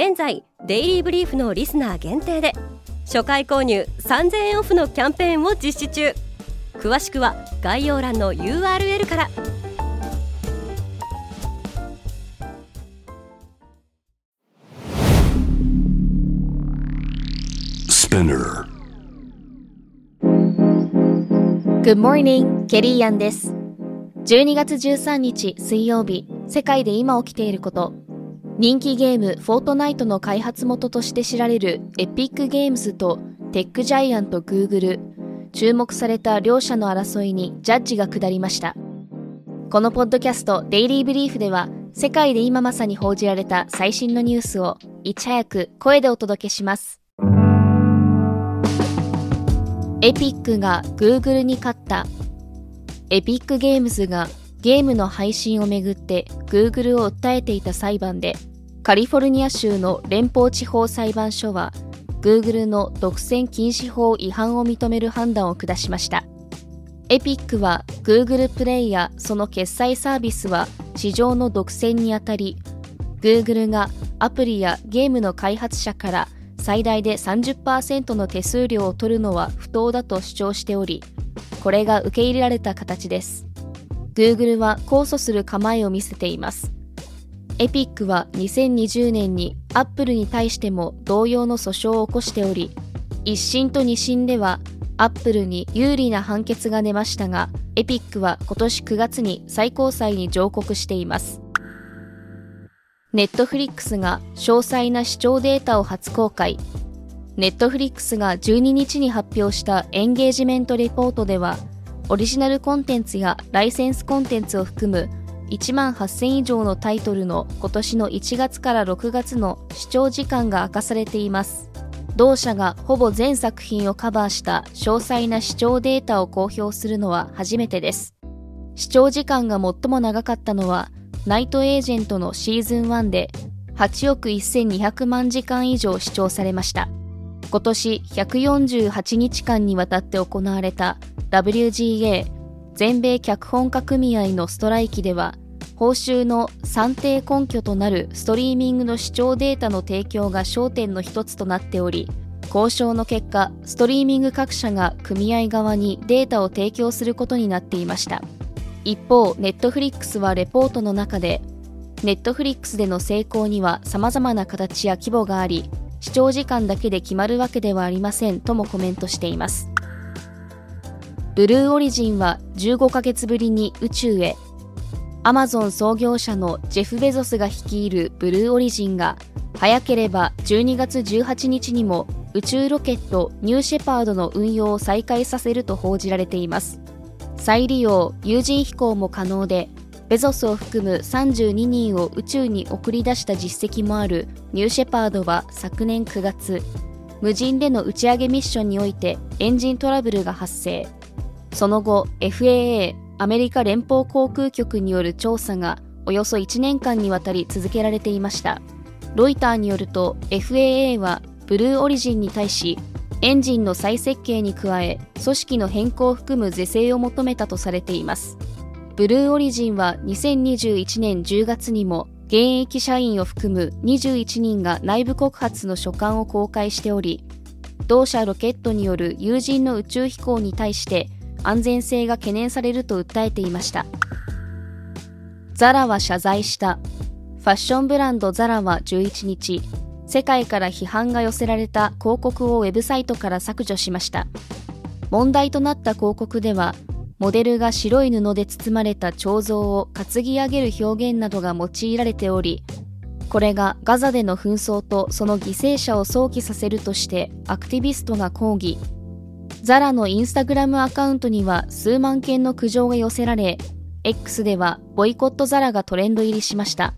現在デイリーブリーフのリスナー限定で初回購入3000円オフのキャンペーンを実施中詳しくは概要欄の URL から Good morning, ケリーアンです。12月13日水曜日、世界で今起きていること。人気ゲームフォートナイトの開発元として知られるエピックゲームズとテックジャイアントグーグル。注目された両者の争いにジャッジが下りました。このポッドキャストデイリーブリーフでは世界で今まさに報じられた最新のニュースをいち早く声でお届けします。エピックが Google に勝った。エピックゲームズがゲームの配信をめぐって Google を訴えていた裁判で、カリフォルニア州の連邦地方裁判所は Google の独占禁止法違反を認める判断を下しました。エピックは Google プレイやその決済サービスは市場の独占にあたり、Google がアプリやゲームの開発者から最大で30%の手数料を取るのは不当だと主張しており、これが受け入れられた形です。Google は控訴する構えを見せています。エピックは2020年に Apple に対しても同様の訴訟を起こしており、一審と二審では Apple に有利な判決が出ましたが、エピックは今年9月に最高裁に上告しています。ネットフリックスが詳細な視聴データを初公開。ネットフリックスが12日に発表したエンゲージメントレポートでは、オリジナルコンテンツやライセンスコンテンツを含む1万8000以上のタイトルの今年の1月から6月の視聴時間が明かされています。同社がほぼ全作品をカバーした詳細な視聴データを公表するのは初めてです。視聴時間が最も長かったのはナイトエージェントのシーズン1で8億1200万時間以上視聴されました。今年148日間にわたって行われた WGA 全米脚本家組合のストライキでは報酬の算定根拠となるストリーミングの視聴データの提供が焦点の一つとなっており交渉の結果ストリーミング各社が組合側にデータを提供することになっていました一方、ネットフリックスはレポートの中で、ネットフリックスでの成功には様々な形や規模があり、視聴時間だけで決まるわけではありませんともコメントしています。ブルーオリジンは15ヶ月ぶりに宇宙へ。アマゾン創業者のジェフ・ベゾスが率いるブルーオリジンが、早ければ12月18日にも宇宙ロケットニューシェパードの運用を再開させると報じられています。再利用、有人飛行も可能で、ベゾスを含む32人を宇宙に送り出した実績もあるニューシェパードは昨年9月、無人での打ち上げミッションにおいてエンジントラブルが発生。その後、FAA、アメリカ連邦航空局による調査がおよそ1年間にわたり続けられていました。ロイターによると FAA はブルーオリジンに対しエンジンの再設計に加え組織の変更を含む是正を求めたとされていますブルーオリジンは2021年10月にも現役社員を含む21人が内部告発の書簡を公開しており同社ロケットによる有人の宇宙飛行に対して安全性が懸念されると訴えていました。ザラは謝罪した。ファッションブランドザラは11日世界から批判が寄せられた広告をウェブサイトから削除しました。問題となった広告ではモデルが白い布で包まれた彫像を担ぎ上げる表現などが用いられておりこれがガザでの紛争とその犠牲者を想起させるとしてアクティビストが抗議。ザラのインスタグラムアカウントには数万件の苦情が寄せられ X ではボイコットザラがトレンド入りしました。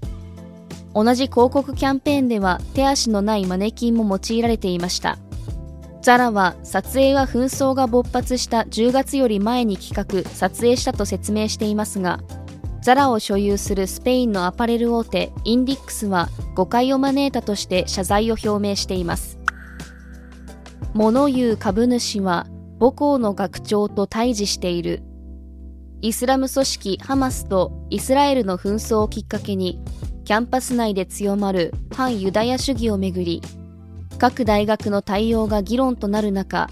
同じ広告キャンペーンでは手足のないマネキンも用いられていました。ザラは撮影は紛争が勃発した10月より前に企画撮影したと説明していますがザラを所有するスペインのアパレル大手インディックスは誤解を招いたとして謝罪を表明しています。物言う株主は母校の学長と対峙している。イスラム組織ハマスとイスラエルの紛争をきっかけにキャンパス内で強まる反ユダヤ主義をめぐり各大学の対応が議論となる中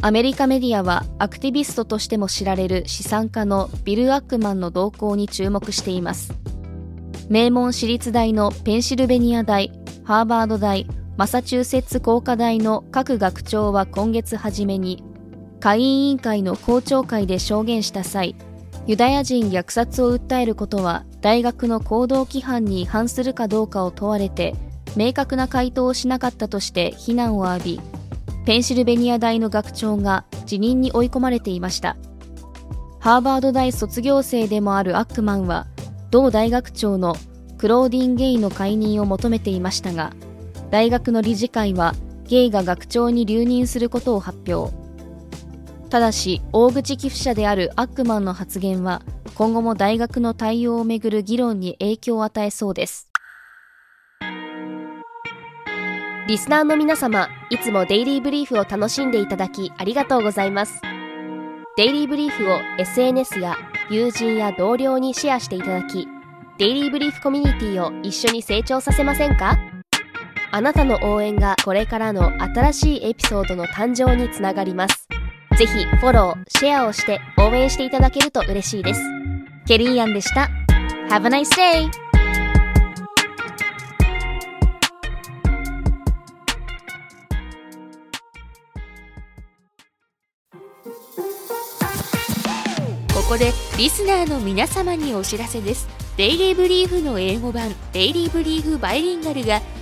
アメリカメディアはアクティビストとしても知られる資産家のビル・アックマンの動向に注目しています。名門私立大のペンシルベニア大ハーバード大マサチューセッツ工科大の各学長は今月初めに会員委員会の公聴会で証言した際ユダヤ人虐殺を訴えることは大学の行動規範に違反するかどうかを問われて明確な回答をしなかったとして非難を浴びペンシルベニア大の学長が辞任に追い込まれていました。ハーバード大卒業生でもあるアックマンは同大学長のクローディン・ゲイの解任を求めていましたが大学の理事会はゲイが学長に留任することを発表。ただし大口寄付者であるアックマンの発言は今後も大学の対応をめぐる議論に影響を与えそうです。リスナーの皆様いつもデイリーブリーフを楽しんでいただきありがとうございます。デイリーブリーフを SNS や友人や同僚にシェアしていただきデイリーブリーフコミュニティを一緒に成長させませんか？あなたの応援がこれからの新しいエピソードの誕生につながりますぜひフォロー、シェアをして応援していただけると嬉しいです。ケリーアンでした。Have a nice day! ここでリスナーの皆様にお知らせです。 Daily Brief の英語版 Daily Brief Bilingual が